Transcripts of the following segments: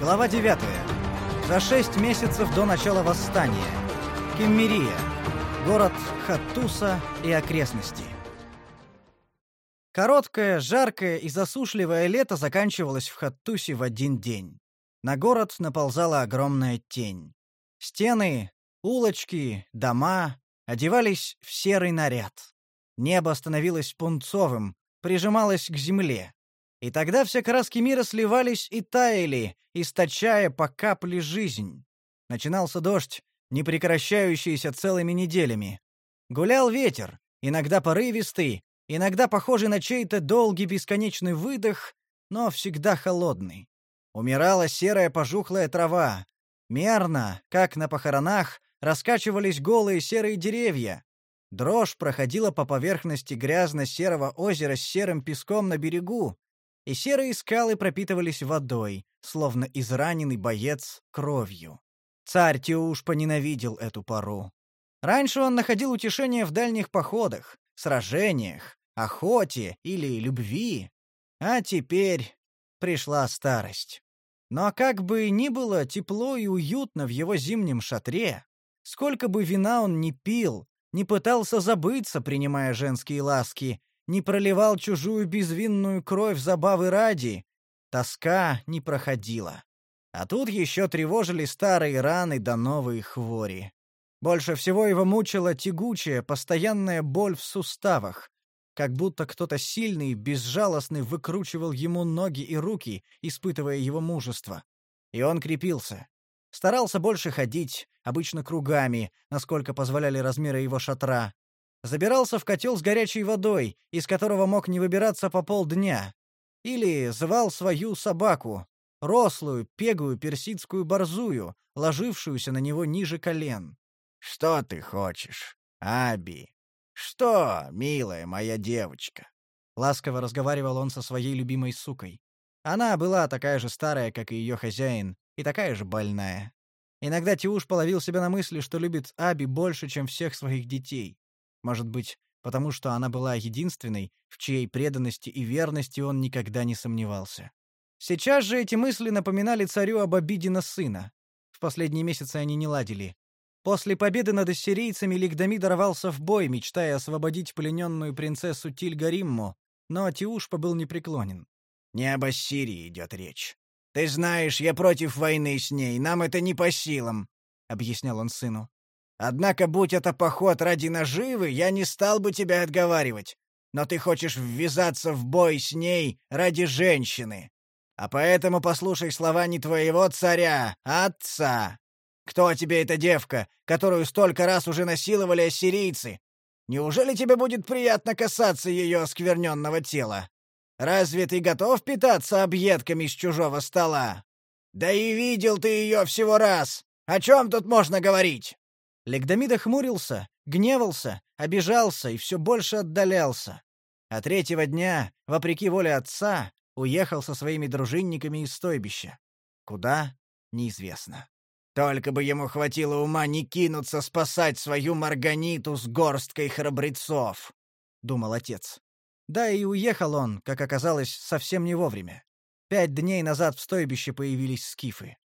Глава 9. За шесть месяцев до начала восстания. Кеммерия. Город Хаттуса и окрестности. Короткое, жаркое и засушливое лето заканчивалось в Хаттусе в один день. На город наползала огромная тень. Стены, улочки, дома одевались в серый наряд. Небо становилось пунцовым, прижималось к земле. И тогда все краски мира сливались и таяли, источая по капле жизнь. Начинался дождь, не прекращающийся целыми неделями. Гулял ветер, иногда порывистый, иногда похожий на чей-то долгий бесконечный выдох, но всегда холодный. Умирала серая пожухлая трава. Мерно, как на похоронах, раскачивались голые серые деревья. Дрожь проходила по поверхности грязно-серого озера с серым песком на берегу, и серые скалы пропитывались водой, словно израненный боец кровью. Царь Тиуш поненавидел эту пору. Раньше он находил утешение в дальних походах, сражениях, охоте или любви, а теперь пришла старость. Но как бы ни было тепло и уютно в его зимнем шатре, сколько бы вина он ни пил, не пытался забыться, принимая женские ласки, не проливал чужую безвинную кровь забавы ради, тоска не проходила. А тут еще тревожили старые раны да новые хвори. Больше всего его мучила тягучая, постоянная боль в суставах, как будто кто-то сильный, безжалостный выкручивал ему ноги и руки, испытывая его мужество. И он крепился. Старался больше ходить, обычно кругами, насколько позволяли размеры его шатра. Забирался в котел с горячей водой, из которого мог не выбираться по полдня. Или звал свою собаку, рослую, пегую персидскую борзую, ложившуюся на него ниже колен. «Что ты хочешь, Аби? Что, милая моя девочка?» Ласково разговаривал он со своей любимой сукой. Она была такая же старая, как и ее хозяин, и такая же больная. Иногда Тиуш половил себя на мысли, что любит Аби больше, чем всех своих детей. Может быть, потому что она была единственной, в чьей преданности и верности он никогда не сомневался. Сейчас же эти мысли напоминали царю об обиде на сына. В последние месяцы они не ладили. После победы над ассирийцами Лигдамид рвался в бой, мечтая освободить плененную принцессу Тильгаримму, но Тиушпа был непреклонен. «Не об Ассирии идет речь. Ты знаешь, я против войны с ней, нам это не по силам», — объяснял он сыну. «Однако, будь это поход ради наживы, я не стал бы тебя отговаривать. Но ты хочешь ввязаться в бой с ней ради женщины. А поэтому послушай слова не твоего царя, а отца. Кто тебе эта девка, которую столько раз уже насиловали ассирийцы? Неужели тебе будет приятно касаться ее оскверненного тела? Разве ты готов питаться объедками с чужого стола? Да и видел ты ее всего раз. О чем тут можно говорить?» Легдамида хмурился, гневался, обижался и все больше отдалялся. А третьего дня, вопреки воле отца, уехал со своими дружинниками из стойбища. Куда — неизвестно. Только бы ему хватило ума не кинуться спасать свою Марганиту с горсткой храбрецов, — думал отец. Да и уехал он, как оказалось, совсем не вовремя. Пять дней назад в стойбище появились скифы.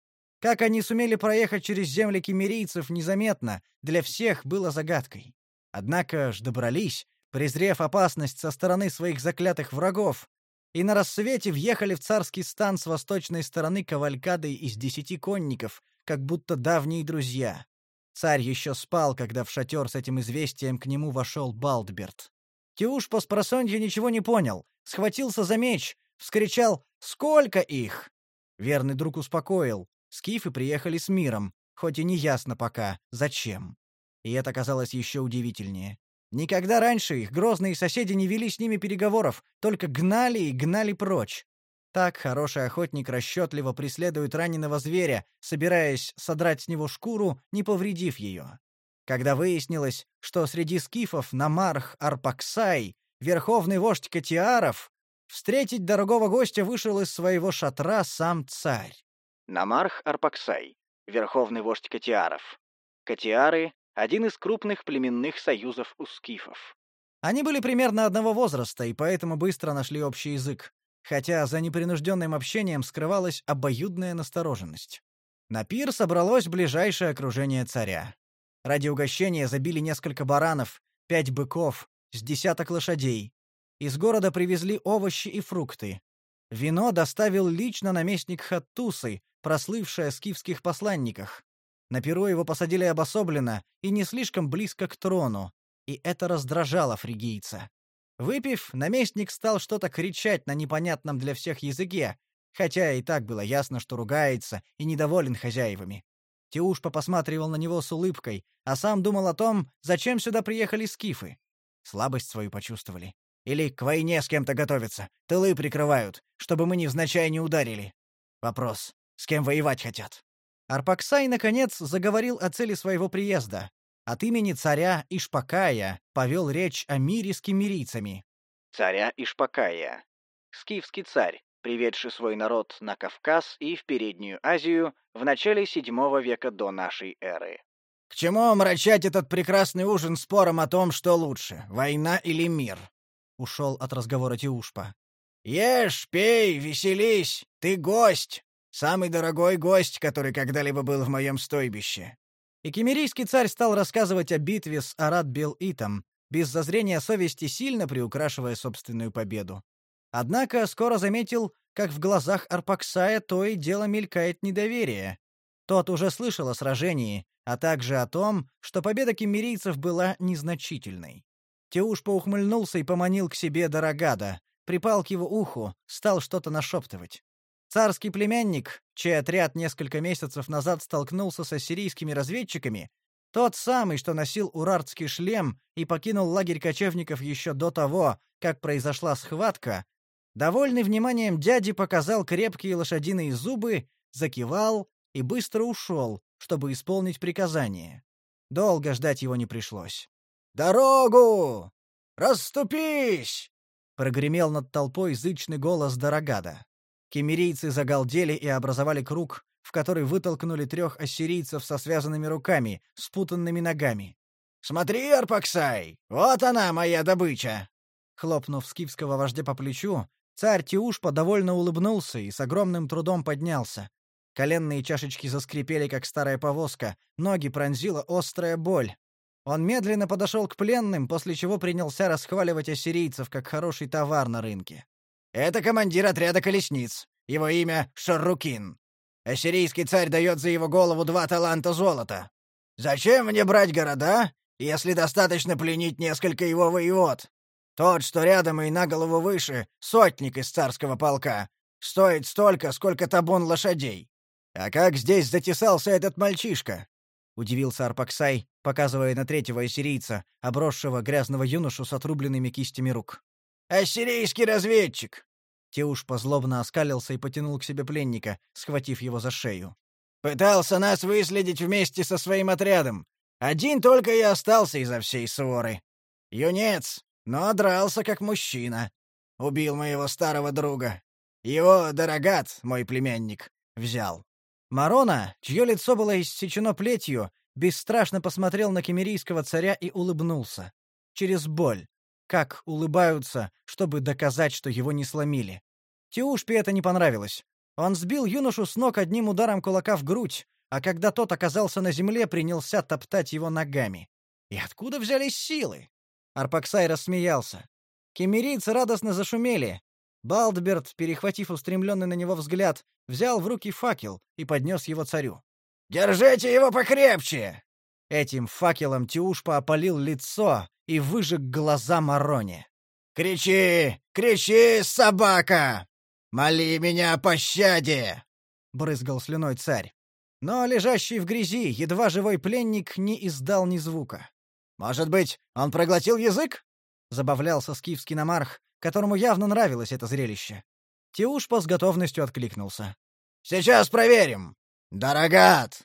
Как они сумели проехать через земли кемерийцев незаметно, для всех было загадкой. Однако ж добрались, презрев опасность со стороны своих заклятых врагов, и на рассвете въехали в царский стан с восточной стороны кавалькадой из десяти конников, как будто давние друзья. Царь еще спал, когда в шатер с этим известием к нему вошел Балдберт. Тиуш по спросонье ничего не понял, схватился за меч, вскричал «Сколько их?» Верный друг успокоил. Скифы приехали с миром, хоть и не ясно пока, зачем. И это казалось еще удивительнее. Никогда раньше их грозные соседи не вели с ними переговоров, только гнали и гнали прочь. Так хороший охотник расчетливо преследует раненого зверя, собираясь содрать с него шкуру, не повредив ее. Когда выяснилось, что среди скифов Намарх Арпаксай, верховный вождь Катиаров, встретить дорогого гостя вышел из своего шатра сам царь. Намарх Арпаксай, верховный вождь Катиаров. Катиары — один из крупных племенных союзов у скифов. Они были примерно одного возраста и поэтому быстро нашли общий язык. хотя за непринужденным общением скрывалась обоюдная настороженность. На пир собралось ближайшее окружение царя. Ради угощения забили несколько баранов, пять быков, с десяток лошадей. Из города привезли овощи и фрукты. Вино доставил лично наместник Хаттусы, прослывший о скифских посланниках. На перу его посадили обособленно и не слишком близко к трону, и это раздражало фригийца. Выпив, наместник стал что-то кричать на непонятном для всех языке, хотя и так было ясно, что ругается и недоволен хозяевами. Тиушпа посматривал на него с улыбкой, а сам думал о том, зачем сюда приехали скифы. Слабость свою почувствовали. Или к войне с кем-то готовятся, тылы прикрывают, чтобы мы невзначай не ударили. Вопрос, с кем воевать хотят? Арпаксай, наконец, заговорил о цели своего приезда. От имени царя Ишпакая повел речь о мире с кемерийцами. Царя Ишпакая. Скифский царь, приведший свой народ на Кавказ и в Переднюю Азию в начале VII века до нашей эры. «К чему омрачать этот прекрасный ужин спором о том, что лучше, война или мир?» — ушел от разговора Тиушпа. «Ешь, пей, веселись, ты гость!» Самый дорогой гость, который когда-либо был в моем стойбище. И кемерийский царь стал рассказывать о битве с Арат-Бел-Итом, без зазрения совести сильно приукрашивая собственную победу. Однако скоро заметил, как в глазах Арпаксая то и дело мелькает недоверие. Тот уже слышал о сражении, а также о том, что победа кемерийцев была незначительной. Теуш поухмыльнулся и поманил к себе Дорогада, припал к его уху, стал что-то нашептывать. Царский племянник, чей отряд несколько месяцев назад столкнулся с ассирийскими разведчиками, тот самый, что носил урартский шлем и покинул лагерь кочевников еще до того, как произошла схватка, довольный вниманием дяди показал крепкие лошадиные зубы, закивал и быстро ушел, чтобы исполнить приказание. Долго ждать его не пришлось. «Дорогу! Расступись!» — прогремел над толпой зычный голос Дорогада. Кемерийцы загалдели и образовали круг, в который вытолкнули трех ассирийцев со связанными руками, спутанными ногами. «Смотри, Арпаксай! Вот она, моя добыча!» Хлопнув скифского вождя по плечу, царь Тиушпа довольно улыбнулся и с огромным трудом поднялся. Коленные чашечки заскрипели, как старая повозка, ноги пронзила острая боль. Он медленно подошел к пленным, после чего принялся расхваливать ассирийцев как хороший товар на рынке. Это командир отряда колесниц. Его имя Шаррукин. Ассирийский царь дает за его голову два таланта золота. Зачем мне брать города, если достаточно пленить несколько его воевод? Тот, что рядом и на голову выше, сотник из царского полка, стоит столько, сколько табун лошадей. А как здесь затесался этот мальчишка? Удивился Арпаксай, показывая на третьего ассирийца, обросшего грязного юношу с отрубленными кистями рук. Ассирийский разведчик. Теуш позлобно оскалился и потянул к себе пленника, схватив его за шею. Пытался нас выследить вместе со своим отрядом. Один только и остался изо всей своры. Юнец, но дрался как мужчина. Убил моего старого друга. Его Дорогат, мой племянник, взял. Марона, чье лицо было иссечено плетью, бесстрашно посмотрел на кемерийского царя и улыбнулся. Через боль как улыбаются, чтобы доказать, что его не сломили. Тиушпе это не понравилось. Он сбил юношу с ног одним ударом кулака в грудь, а когда тот оказался на земле, принялся топтать его ногами. И откуда взялись силы? Арпаксай рассмеялся. Кемерийцы радостно зашумели. Балдберт, перехватив устремленный на него взгляд, взял в руки факел и поднес его царю. «Держите его покрепче!» Этим факелом Тиушпа опалил лицо, и выжег глаза Мароне. «Кричи! Кричи, собака! Моли меня о пощаде!» — брызгал слюной царь. Но лежащий в грязи, едва живой пленник не издал ни звука. «Может быть, он проглотил язык?» — забавлялся скифский намарх, которому явно нравилось это зрелище. Теушпа с готовностью откликнулся. «Сейчас проверим! Дорогат,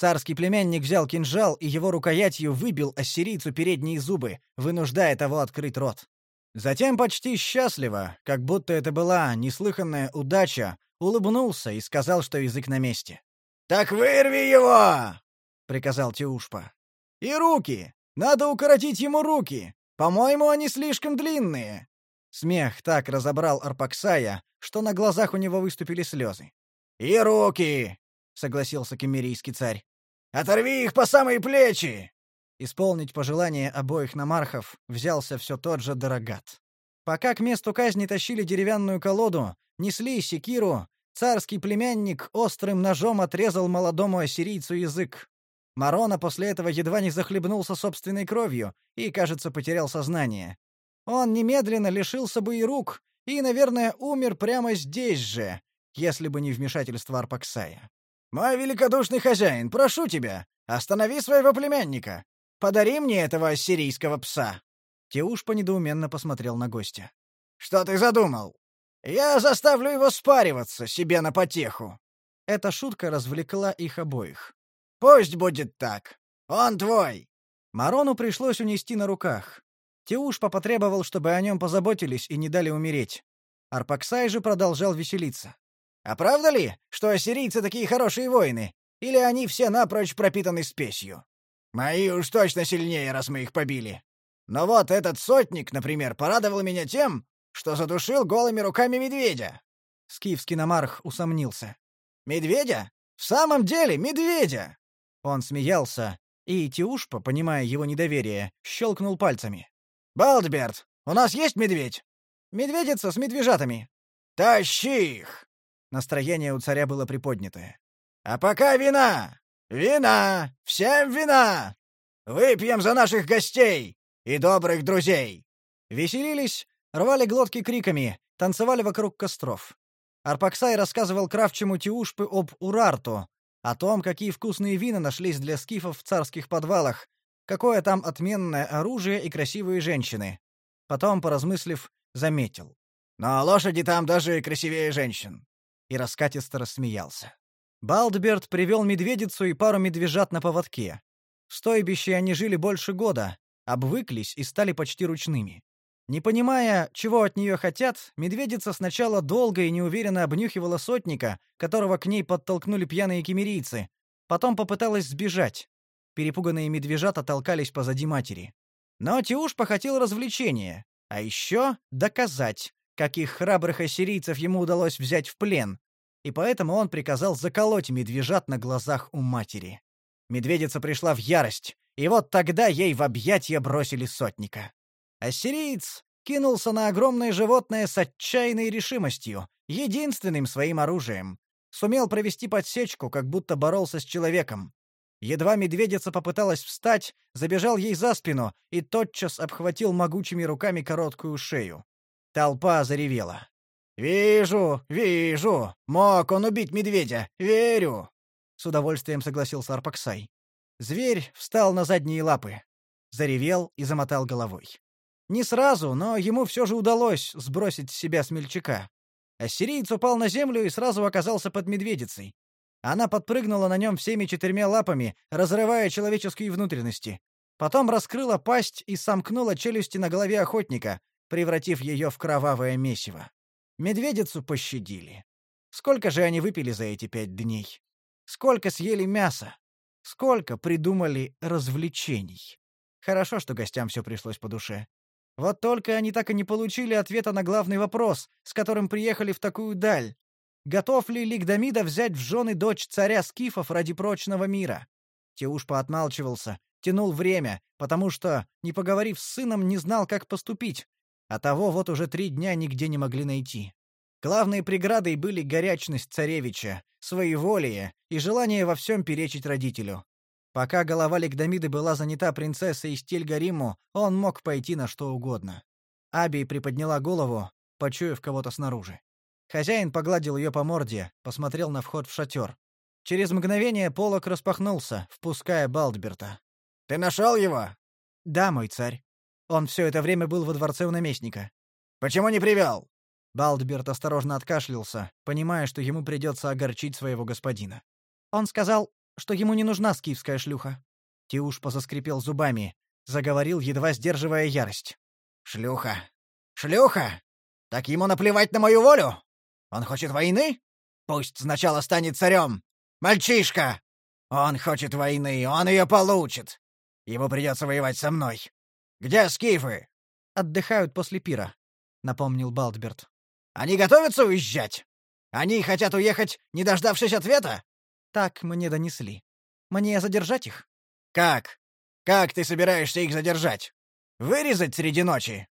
Царский племянник взял кинжал и его рукоятью выбил ассирийцу передние зубы, вынуждая того открыть рот. Затем почти счастливо, как будто это была неслыханная удача, улыбнулся и сказал, что язык на месте. «Так вырви его!» — приказал Теушпа. «И руки! Надо укоротить ему руки! По-моему, они слишком длинные!» Смех так разобрал Арпаксая, что на глазах у него выступили слезы. «И руки!» — согласился кемерийский царь. «Оторви их по самые плечи!» Исполнить пожелание обоих намархов взялся все тот же Дорогат. Пока к месту казни тащили деревянную колоду, несли секиру, царский племянник острым ножом отрезал молодому ассирийцу язык. Марона после этого едва не захлебнулся собственной кровью и, кажется, потерял сознание. Он немедленно лишился бы и рук, и, наверное, умер прямо здесь же, если бы не вмешательство Арпаксая. «Мой великодушный хозяин, прошу тебя, останови своего племянника. Подари мне этого ассирийского пса». Теушпа недоуменно посмотрел на гостя. «Что ты задумал? Я заставлю его спариваться себе на потеху». Эта шутка развлекла их обоих. «Пусть будет так. Он твой». Марону пришлось унести на руках. Теушпа потребовал, чтобы о нем позаботились и не дали умереть. Арпаксай же продолжал веселиться. «А правда ли, что ассирийцы такие хорошие воины? Или они все напрочь пропитаны спесью? Мои уж точно сильнее, раз мы их побили. Но вот этот сотник, например, порадовал меня тем, что задушил голыми руками медведя». Скифский намарх усомнился. «Медведя? В самом деле, медведя!» Он смеялся, и Тиушпа, понимая его недоверие, щелкнул пальцами. «Балдберт, у нас есть медведь?» «Медведица с медвежатами». «Тащи их!» Настроение у царя было приподнятое. «А пока вина! Вина! Всем вина! Выпьем за наших гостей и добрых друзей!» Веселились, рвали глотки криками, танцевали вокруг костров. Арпаксай рассказывал кравчему Тиушпы об Урарту, о том, какие вкусные вина нашлись для скифов в царских подвалах, какое там отменное оружие и красивые женщины. Потом, поразмыслив, заметил. «Но лошади там даже красивее женщин!» И раскатисто рассмеялся. Балдберт привел медведицу и пару медвежат на поводке. В стойбище они жили больше года, обвыклись и стали почти ручными. Не понимая, чего от нее хотят, медведица сначала долго и неуверенно обнюхивала сотника, которого к ней подтолкнули пьяные кемерийцы, потом попыталась сбежать. Перепуганные медвежата толкались позади матери. Но Тиуш похотел развлечения, а еще доказать, каких храбрых ассирийцев ему удалось взять в плен, и поэтому он приказал заколоть медвежат на глазах у матери. Медведица пришла в ярость, и вот тогда ей в объятья бросили сотника. Ассириец кинулся на огромное животное с отчаянной решимостью, единственным своим оружием. Сумел провести подсечку, как будто боролся с человеком. Едва медведица попыталась встать, забежал ей за спину и тотчас обхватил могучими руками короткую шею. Толпа заревела. «Вижу, вижу! Мог он убить медведя! Верю!» С удовольствием согласился Арпаксай. Зверь встал на задние лапы, заревел и замотал головой. Не сразу, но ему все же удалось сбросить с себя смельчака. Ассириец упал на землю и сразу оказался под медведицей. Она подпрыгнула на нем всеми четырьмя лапами, разрывая человеческие внутренности. Потом раскрыла пасть и сомкнула челюсти на голове охотника, превратив ее в кровавое месиво. Медведицу пощадили. Сколько же они выпили за эти пять дней? Сколько съели мяса? Сколько придумали развлечений? Хорошо, что гостям все пришлось по душе. Вот только они так и не получили ответа на главный вопрос, с которым приехали в такую даль. Готов ли Лигдамида взять в жены дочь царя Скифов ради прочного мира? Теуш поотмалчивался, тянул время, потому что, не поговорив с сыном, не знал, как поступить. А того вот уже три дня нигде не могли найти. Главной преградой были горячность царевича, своеволие и желание во всем перечить родителю. Пока голова Легдамиды была занята принцессой из Тельгариму, он мог пойти на что угодно. Аби приподняла голову, почуяв кого-то снаружи. Хозяин погладил ее по морде, посмотрел на вход в шатер. Через мгновение полок распахнулся, впуская Балдберта. «Ты нашел его?» «Да, мой царь. Он все это время был во дворце у наместника». «Почему не привел?» Балдберт осторожно откашлялся, понимая, что ему придется огорчить своего господина. Он сказал, что ему не нужна скифская шлюха. Тиуш позаскрипел зубами, заговорил, едва сдерживая ярость. «Шлюха! Шлюха! Так ему наплевать на мою волю? Он хочет войны? Пусть сначала станет царем! Мальчишка! Он хочет войны, он ее получит! Ему придется воевать со мной. Где скифы?» «Отдыхают после пира». — напомнил Балдберт. «Они готовятся уезжать? Они хотят уехать, не дождавшись ответа?» «Так мне донесли. Мне задержать их?» «Как? Как ты собираешься их задержать? Вырезать среди ночи?»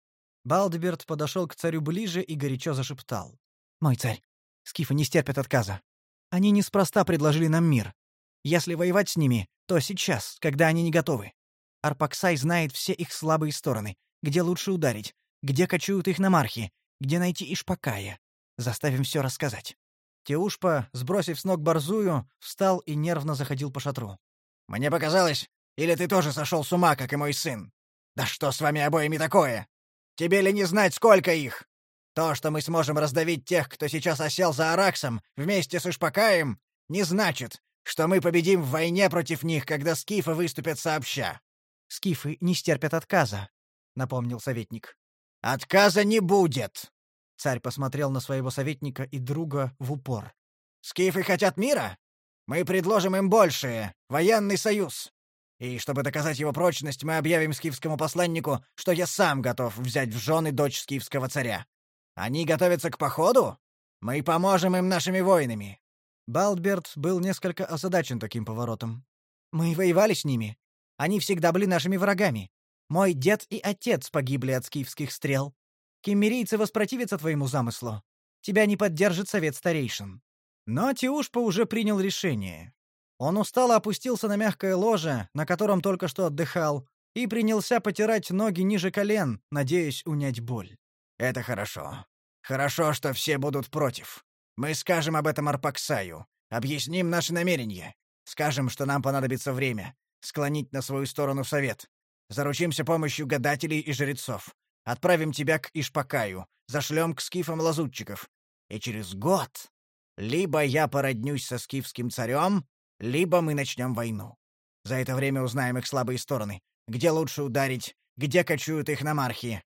Балдберт подошел к царю ближе и горячо зашептал. «Мой царь, скифы не стерпят отказа. Они неспроста предложили нам мир. Если воевать с ними, то сейчас, когда они не готовы. Арпаксай знает все их слабые стороны, где лучше ударить, где кочуют их намархи, где найти Ишпакая. Заставим все рассказать». Теушпа, сбросив с ног борзую, встал и нервно заходил по шатру. «Мне показалось, или ты тоже сошел с ума, как и мой сын? Да что с вами обоими такое? Тебе ли не знать, сколько их? То, что мы сможем раздавить тех, кто сейчас осел за Араксом, вместе с Ишпакаем, не значит, что мы победим в войне против них, когда скифы выступят сообща. Скифы не стерпят отказа, напомнил советник. Отказа не будет. Царь посмотрел на своего советника и друга в упор. Скифы хотят мира? Мы предложим им большее военный союз. И чтобы доказать его прочность, мы объявим скифскому посланнику, что я сам готов взять в жены дочь скифского царя. Они готовятся к походу? Мы поможем им нашими воинами. Балдберт был несколько озадачен таким поворотом. Мы воевали с ними. Они всегда были нашими врагами. Мой дед и отец погибли от скифских стрел. Кеммерийцы воспротивятся твоему замыслу. Тебя не поддержит совет старейшин. Но Тиушпа уже принял решение. Он устало опустился на мягкое ложе, на котором только что отдыхал, и принялся потирать ноги ниже колен, надеясь унять боль. Это хорошо. Хорошо, что все будут против. Мы скажем об этом Арпаксаю, объясним наши намерения, скажем, что нам понадобится время, склонить на свою сторону совет. Заручимся помощью гадателей и жрецов. Отправим тебя к Ишпакаю, зашлем к скифам лазутчиков. И через год либо я породнюсь со скифским царем, либо мы начнем войну. За это время узнаем их слабые стороны, где лучше ударить, где кочуют их намархи,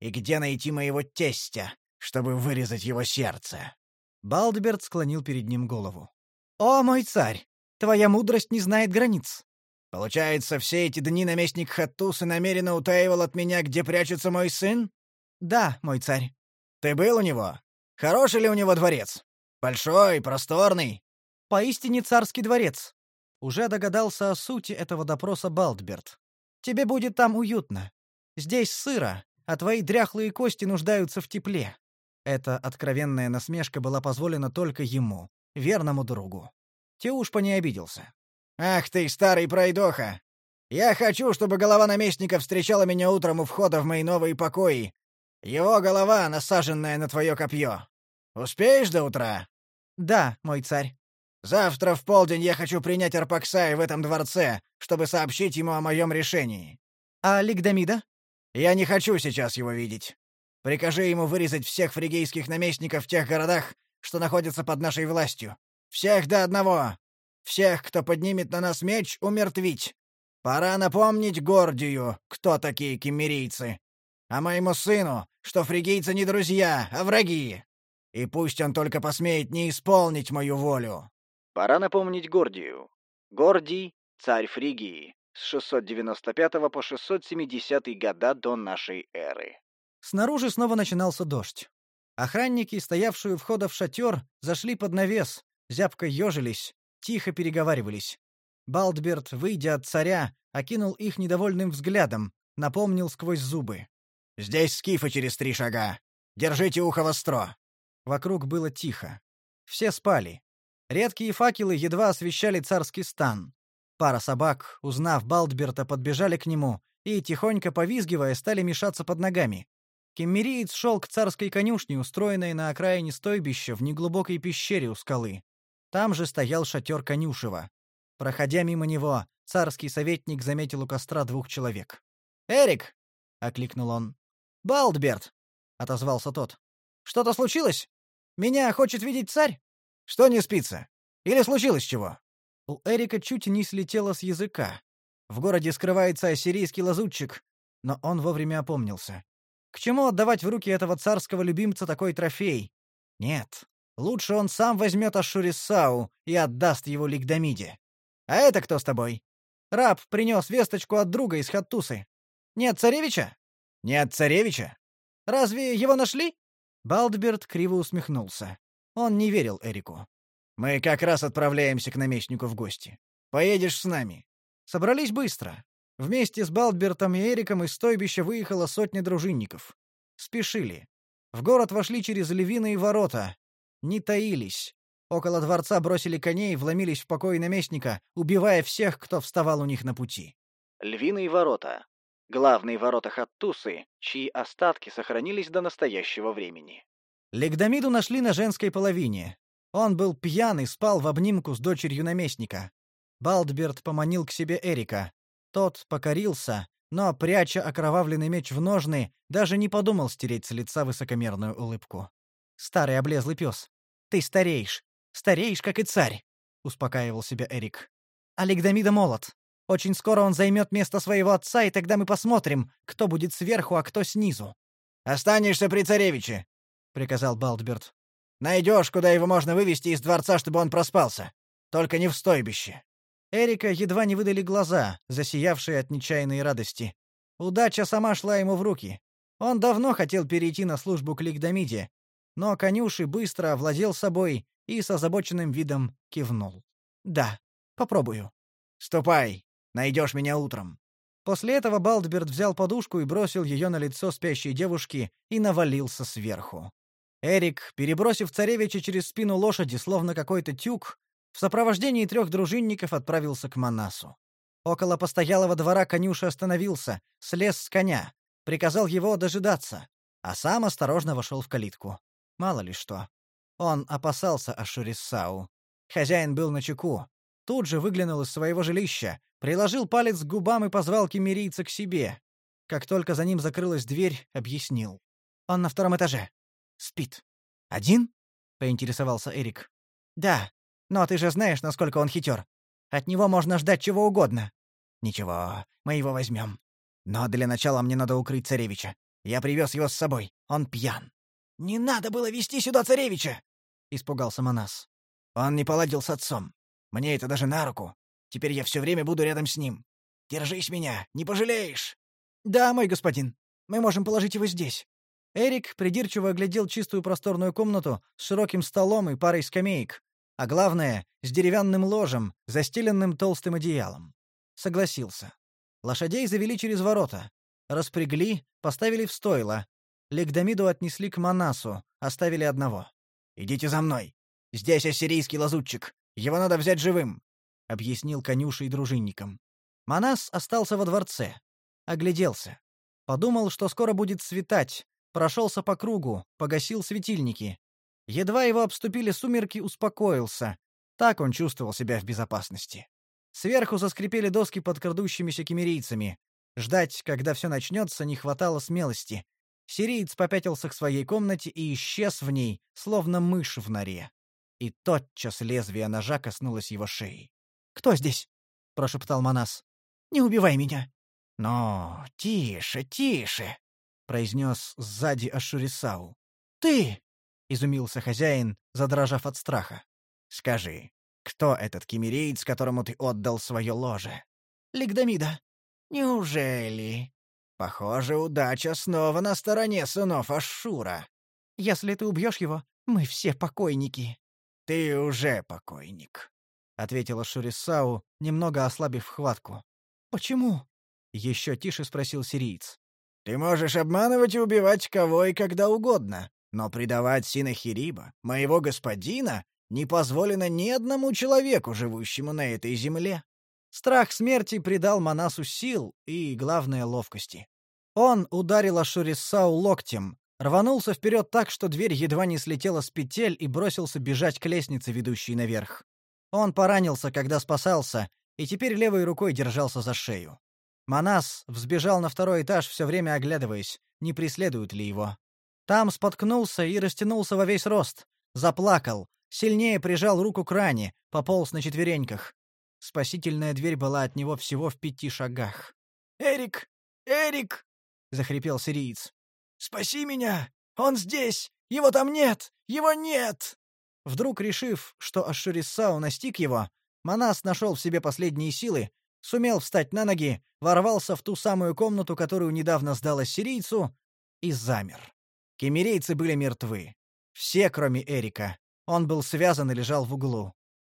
и где найти моего тестя, чтобы вырезать его сердце?» Балдберт склонил перед ним голову. «О, мой царь! Твоя мудрость не знает границ!» «Получается, все эти дни наместник Хаттуса намеренно утаивал от меня, где прячется мой сын?» «Да, мой царь». «Ты был у него? Хороший ли у него дворец? Большой, просторный?» «Поистине царский дворец». Уже догадался о сути этого допроса Балдберт. «Тебе будет там уютно. Здесь сыро, а твои дряхлые кости нуждаются в тепле. Эта откровенная насмешка была позволена только ему, верному другу. Теушпа не обиделся. «Ах ты, старый пройдоха! Я хочу, чтобы голова наместника встречала меня утром у входа в мои новые покои. Его голова, насаженная на твое копье. Успеешь до утра?» «Да, мой царь». «Завтра в полдень я хочу принять Арпаксая в этом дворце, чтобы сообщить ему о моем решении». «А Лигдамида?» Я не хочу сейчас его видеть. Прикажи ему вырезать всех фригейских наместников в тех городах, что находятся под нашей властью. Всех до одного. Всех, кто поднимет на нас меч, умертвить. Пора напомнить Гордию, кто такие кемерийцы. А моему сыну, что фригийцы не друзья, а враги. И пусть он только посмеет не исполнить мою волю. Пора напомнить Гордию. Гордий — царь Фригии с 695 по 670 года до нашей эры. Снаружи снова начинался дождь. Охранники, стоявшие у входа в шатер, зашли под навес, зябко ежились, тихо переговаривались. Балдберт, выйдя от царя, окинул их недовольным взглядом, напомнил сквозь зубы. «Здесь скифы через три шага. Держите ухо востро». Вокруг было тихо. Все спали. Редкие факелы едва освещали царский стан. Пара собак, узнав Балдберта, подбежали к нему и, тихонько повизгивая, стали мешаться под ногами. Кеммериец шел к царской конюшне, устроенной на окраине стойбища в неглубокой пещере у скалы. Там же стоял шатер конюшева. Проходя мимо него, царский советник заметил у костра двух человек. «Эрик!» — окликнул он. «Балдберт!» — отозвался тот. «Что-то случилось? Меня хочет видеть царь?» «Что не спится? Или случилось чего?» У Эрика чуть не слетело с языка. В городе скрывается ассирийский лазутчик, но он вовремя опомнился. К чему отдавать в руки этого царского любимца такой трофей? Нет, лучше он сам возьмет Ашурисау и отдаст его Лигдамиде. А это кто с тобой? Раб принес весточку от друга из Хаттусы. Нет царевича? Нет царевича? Разве его нашли?» Балдберт криво усмехнулся. Он не верил Эрику. «Мы как раз отправляемся к наместнику в гости. Поедешь с нами». Собрались быстро. Вместе с Балдбертом и Эриком из стойбища выехала сотня дружинников. Спешили. В город вошли через львиные ворота. Не таились. Около дворца бросили коней и вломились в покой наместника, убивая всех, кто вставал у них на пути. Львиные ворота. Главные ворота Хаттусы, чьи остатки сохранились до настоящего времени. Легдамиду нашли на женской половине. Он был пьян и спал в обнимку с дочерью наместника. Балдберт поманил к себе Эрика. Тот покорился, но, пряча окровавленный меч в ножны, даже не подумал стереть с лица высокомерную улыбку. «Старый облезлый пес, ты стареешь. Стареешь, как и царь», — успокаивал себя Эрик. «А Легдамида молод. Очень скоро он займет место своего отца, и тогда мы посмотрим, кто будет сверху, а кто снизу». «Останешься при царевиче», — приказал Балдберт. «Найдешь, куда его можно вывести из дворца, чтобы он проспался. Только не в стойбище». Эрика едва не выдали глаза, засиявшие от нечаянной радости. Удача сама шла ему в руки. Он давно хотел перейти на службу к Лигдамиде, но конюши быстро овладел собой и с озабоченным видом кивнул. «Да, попробую». «Ступай, найдешь меня утром». После этого Балдберт взял подушку и бросил ее на лицо спящей девушки и навалился сверху. Эрик, перебросив царевича через спину лошади, словно какой-то тюк, в сопровождении трех дружинников отправился к Манасу. Около постоялого двора конюша остановился, слез с коня, приказал его дожидаться, а сам осторожно вошел в калитку. Мало ли что. Он опасался Ашуриссау. Хозяин был на чеку. Тут же выглянул из своего жилища, приложил палец к губам и позвал кемерийца к себе. Как только за ним закрылась дверь, объяснил. «Он на втором этаже. Спит». «Один?» — поинтересовался Эрик. «Да. Но ты же знаешь, насколько он хитер. От него можно ждать чего угодно». «Ничего, мы его возьмем. Но для начала мне надо укрыть царевича. Я привез его с собой. Он пьян». «Не надо было вести сюда царевича!» — испугался Манас. «Он не поладил с отцом. Мне это даже на руку. Теперь я все время буду рядом с ним. Держись меня, не пожалеешь!» «Да, мой господин. Мы можем положить его здесь». Эрик придирчиво оглядел чистую просторную комнату с широким столом и парой скамеек, а главное, с деревянным ложем, застеленным толстым одеялом. Согласился. Лошадей завели через ворота. Распрягли, поставили в стойло. Легдамиду отнесли к Манасу, оставили одного. «Идите за мной. Здесь ассирийский лазутчик. Его надо взять живым», — объяснил конюшей дружинникам. Манас остался во дворце. Огляделся. Подумал, что скоро будет светать, прошелся по кругу, погасил светильники. Едва его обступили сумерки, успокоился. Так он чувствовал себя в безопасности. Сверху заскрипели доски под крадущимися кемерийцами. Ждать, когда все начнется, не хватало смелости. Сириец попятился к своей комнате и исчез в ней, словно мышь в норе. И тотчас лезвие ножа коснулось его шеи. «Кто здесь?» — прошептал Манас. «Не убивай меня!» «Но, тише, тише!» — произнес сзади Ашурисау. «Ты!» — изумился хозяин, задрожав от страха. «Скажи, кто этот кемереец, которому ты отдал свое ложе?» «Лигдамида». «Неужели?» «Похоже, удача снова на стороне сынов Ашура». «Если ты убьешь его, мы все покойники». «Ты уже покойник», — ответила Шурисау, немного ослабив хватку. «Почему?» — еще тише спросил сириец. Ты можешь обманывать и убивать кого и когда угодно, но предавать Синахириба, моего господина, не позволено ни одному человеку, живущему на этой земле. Страх смерти придал Манасу сил и, главное, ловкости. Он ударил Ашурисау локтем, рванулся вперед так, что дверь едва не слетела с петель и бросился бежать к лестнице, ведущей наверх. Он поранился, когда спасался, и теперь левой рукой держался за шею. Манас взбежал на второй этаж, все время оглядываясь, не преследуют ли его. Там споткнулся и растянулся во весь рост. Заплакал, сильнее прижал руку к ране, пополз на четвереньках. Спасительная дверь была от него всего в пяти шагах. «Эрик! Эрик!» — захрипел сириец. «Спаси меня! Он здесь! Его там нет! Его нет!» Вдруг решив, что Ашурисау настиг его, Манас нашел в себе последние силы, сумел встать на ноги, ворвался в ту самую комнату, которую недавно сдал сирийцу, и замер. Кемерийцы были мертвы. Все, кроме Эрика. Он был связан и лежал в углу.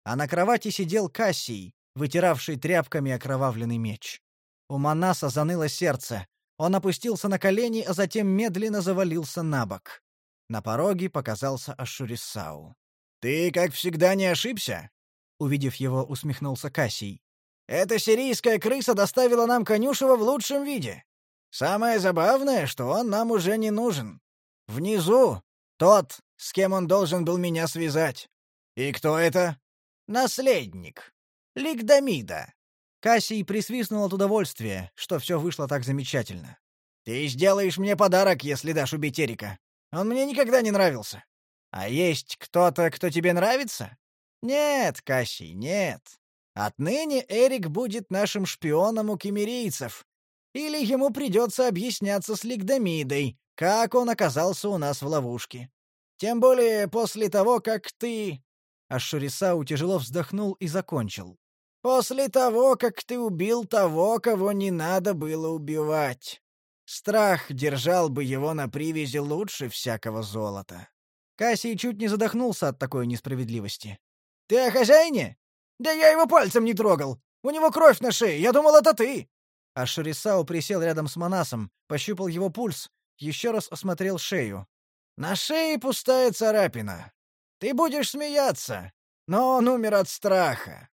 А на кровати сидел Кассий, вытиравший тряпками окровавленный меч. У Манаса заныло сердце. Он опустился на колени, а затем медленно завалился на бок. На пороге показался Ашурисау. «Ты, как всегда, не ошибся?» Увидев его, усмехнулся Кассий. «Эта сирийская крыса доставила нам конюшева в лучшем виде. Самое забавное, что он нам уже не нужен. Внизу тот, с кем он должен был меня связать. И кто это? Наследник. Лигдамида. Кассий присвистнул от удовольствия, что все вышло так замечательно. «Ты сделаешь мне подарок, если дашь убить Эрика. Он мне никогда не нравился. А есть кто-то, кто тебе нравится? Нет, Кассий, нет. Отныне Эрик будет нашим шпионом у кемерийцев. Или ему придется объясняться с Лигдамидой, как он оказался у нас в ловушке. Тем более после того, как ты...» Ашурисау тяжело вздохнул и закончил. После того, как ты убил того, кого не надо было убивать. Страх держал бы его на привязи лучше всякого золота. Кассий чуть не задохнулся от такой несправедливости. «Ты о хозяине? Да я его пальцем не трогал. У него кровь на шее. Я думал, это ты!» А Шурисау присел рядом с Манасом, пощупал его пульс, еще раз осмотрел шею. «На шее пустая царапина. Ты будешь смеяться, но он умер от страха.